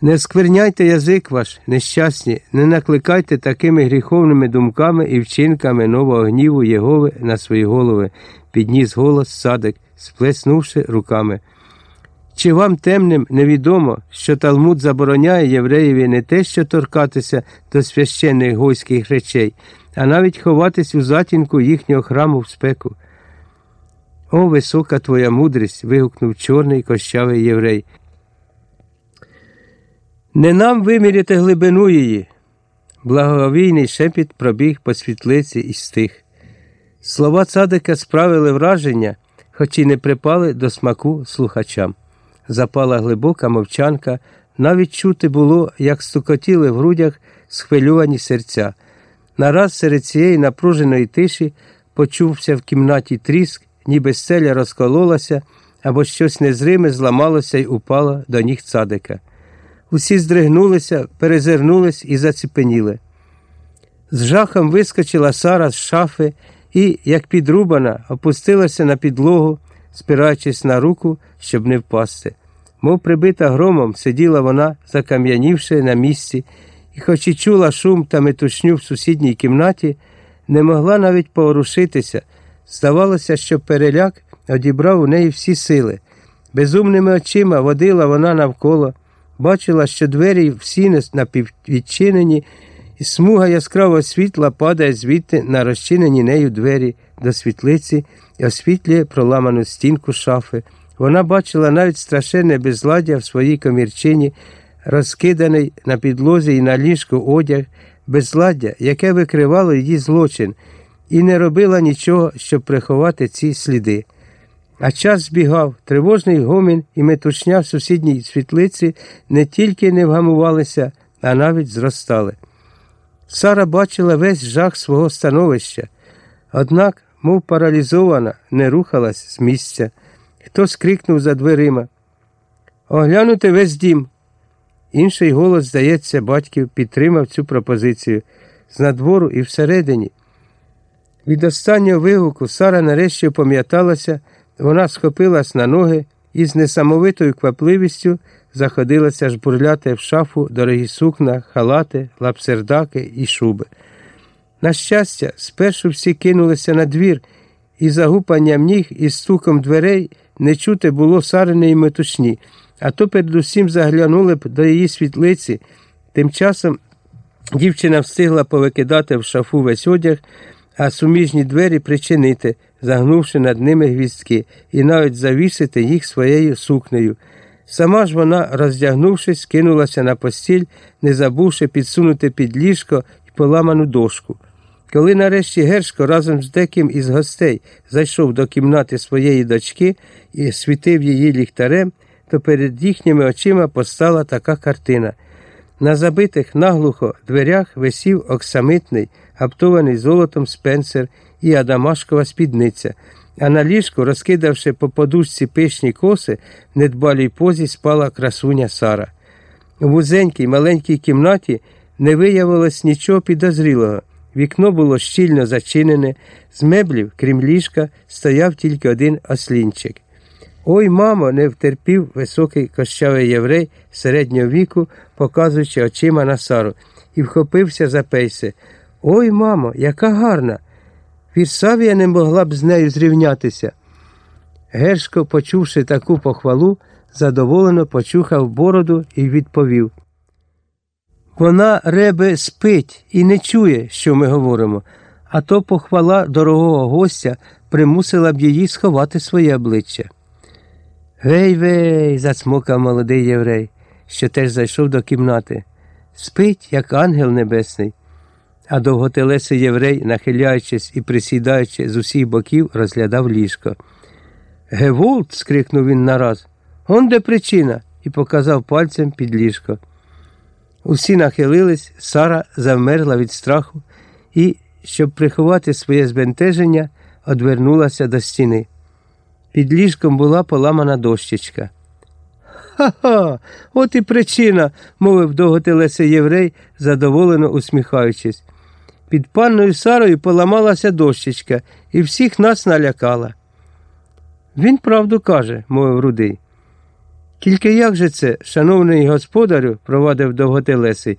Не скверняйте язик ваш, нещасні, не накликайте такими гріховними думками і вчинками нового гніву Єгови на свої голови, підніс голос садик, сплеснувши руками. Чи вам темним невідомо, що Талмуд забороняє євреєві не те, що торкатися до священних гойських речей, а навіть ховатись у затінку їхнього храму в спеку? О, висока твоя мудрість. вигукнув чорний кощавий єврей. Не нам виміряти глибину її. Благовійний шепіт пробіг по світлиці і стих. Слова цадика справили враження, хоч і не припали до смаку слухачам. Запала глибока мовчанка, навіть чути було, як стукотіли в грудях схвильовані серця. Нараз серед цієї напруженої тиші почувся в кімнаті тріск, ніби стеля розкололася, або щось незриме зламалося й упало до ніг цадика. Усі здригнулися, перезирнулись і заціпеніли. З жахом вискочила Сара з шафи і, як підрубана, опустилася на підлогу, спираючись на руку, щоб не впасти. Мов прибита громом, сиділа вона, закам'янівши на місці, і, хоч і чула шум та метушню в сусідній кімнаті, не могла навіть поворушитися. Здавалося, що переляк одібрав у неї всі сили. Безумними очима водила вона навколо, бачила, що двері в сінес напіввідчинені, і смуга яскравого світла падає звідти на розчинені нею двері до світлиці і освітлює проламану стінку шафи. Вона бачила навіть страшенне безладдя в своїй комірчині, розкиданий на підлозі і на ліжку одяг, безладдя, яке викривало її злочин, і не робила нічого, щоб приховати ці сліди. А час збігав, тривожний гомін і метушня в сусідній світлиці не тільки не вгамувалися, а навіть зростали. Сара бачила весь жах свого становища, однак, мов паралізована, не рухалась з місця. Хтось крикнув за дверима. Оглянути весь дім. Інший голос, здається, батьків підтримав цю пропозицію з надвору і всередині. Від останнього вигуку Сара нарешті опам'яталася, вона схопилась на ноги і з несамовитою квапливістю заходилася жбурляти в шафу дорогі сукна, халати, лапсердаки і шуби. На щастя, спершу всі кинулися на двір, і загупанням ніг і стуком дверей не чути було сареної метушні, а то передусім заглянули б до її світлиці. Тим часом дівчина встигла повикидати в шафу весь одяг, а суміжні двері причинити, загнувши над ними гвіздки, і навіть завісити їх своєю сукнею. Сама ж вона, роздягнувшись, кинулася на постіль, не забувши підсунути під ліжко і поламану дошку. Коли нарешті Гершко разом з деким із гостей зайшов до кімнати своєї дочки і світив її ліхтарем, то перед їхніми очима постала така картина. На забитих наглухо дверях висів оксамитний, гаптований золотом спенсер і адамашкова спідниця, а на ліжку, розкидавши по подушці пишні коси, в недбалій позі спала красуня Сара. У вузенькій маленькій кімнаті не виявилось нічого підозрілого. Вікно було щільно зачинене, з меблів, крім ліжка, стояв тільки один ослінчик. Ой, мамо, не втерпів високий кощавий єврей середнього віку, показуючи очима на Сару, і вхопився за пейси. Ой, мамо, яка гарна! Вірсавія не могла б з нею зрівнятися. Гершко, почувши таку похвалу, задоволено почухав бороду і відповів. Вона, ребе, спить і не чує, що ми говоримо, а то похвала дорогого гостя примусила б її сховати своє обличчя. Гей вей, зацмокав молодий єврей, що теж зайшов до кімнати. Спить, як ангел небесний. А довготелесий єврей, нахиляючись і присідаючи з усіх боків, розглядав ліжко. Геволт. скрикнув він нараз. Он де причина? і показав пальцем під ліжко. Усі нахилились, Сара завмерла від страху і, щоб приховати своє збентеження, одвернулася до стіни. Під ліжком була поламана дощечка. Ха-ха, от і причина, мовив довготелесий єврей, задоволено усміхаючись. Під панною Сарою поламалася дощечка і всіх нас налякала. Він правду каже, мовив рудий. Тільки як же це, шановний господарю, провадив довготелесий,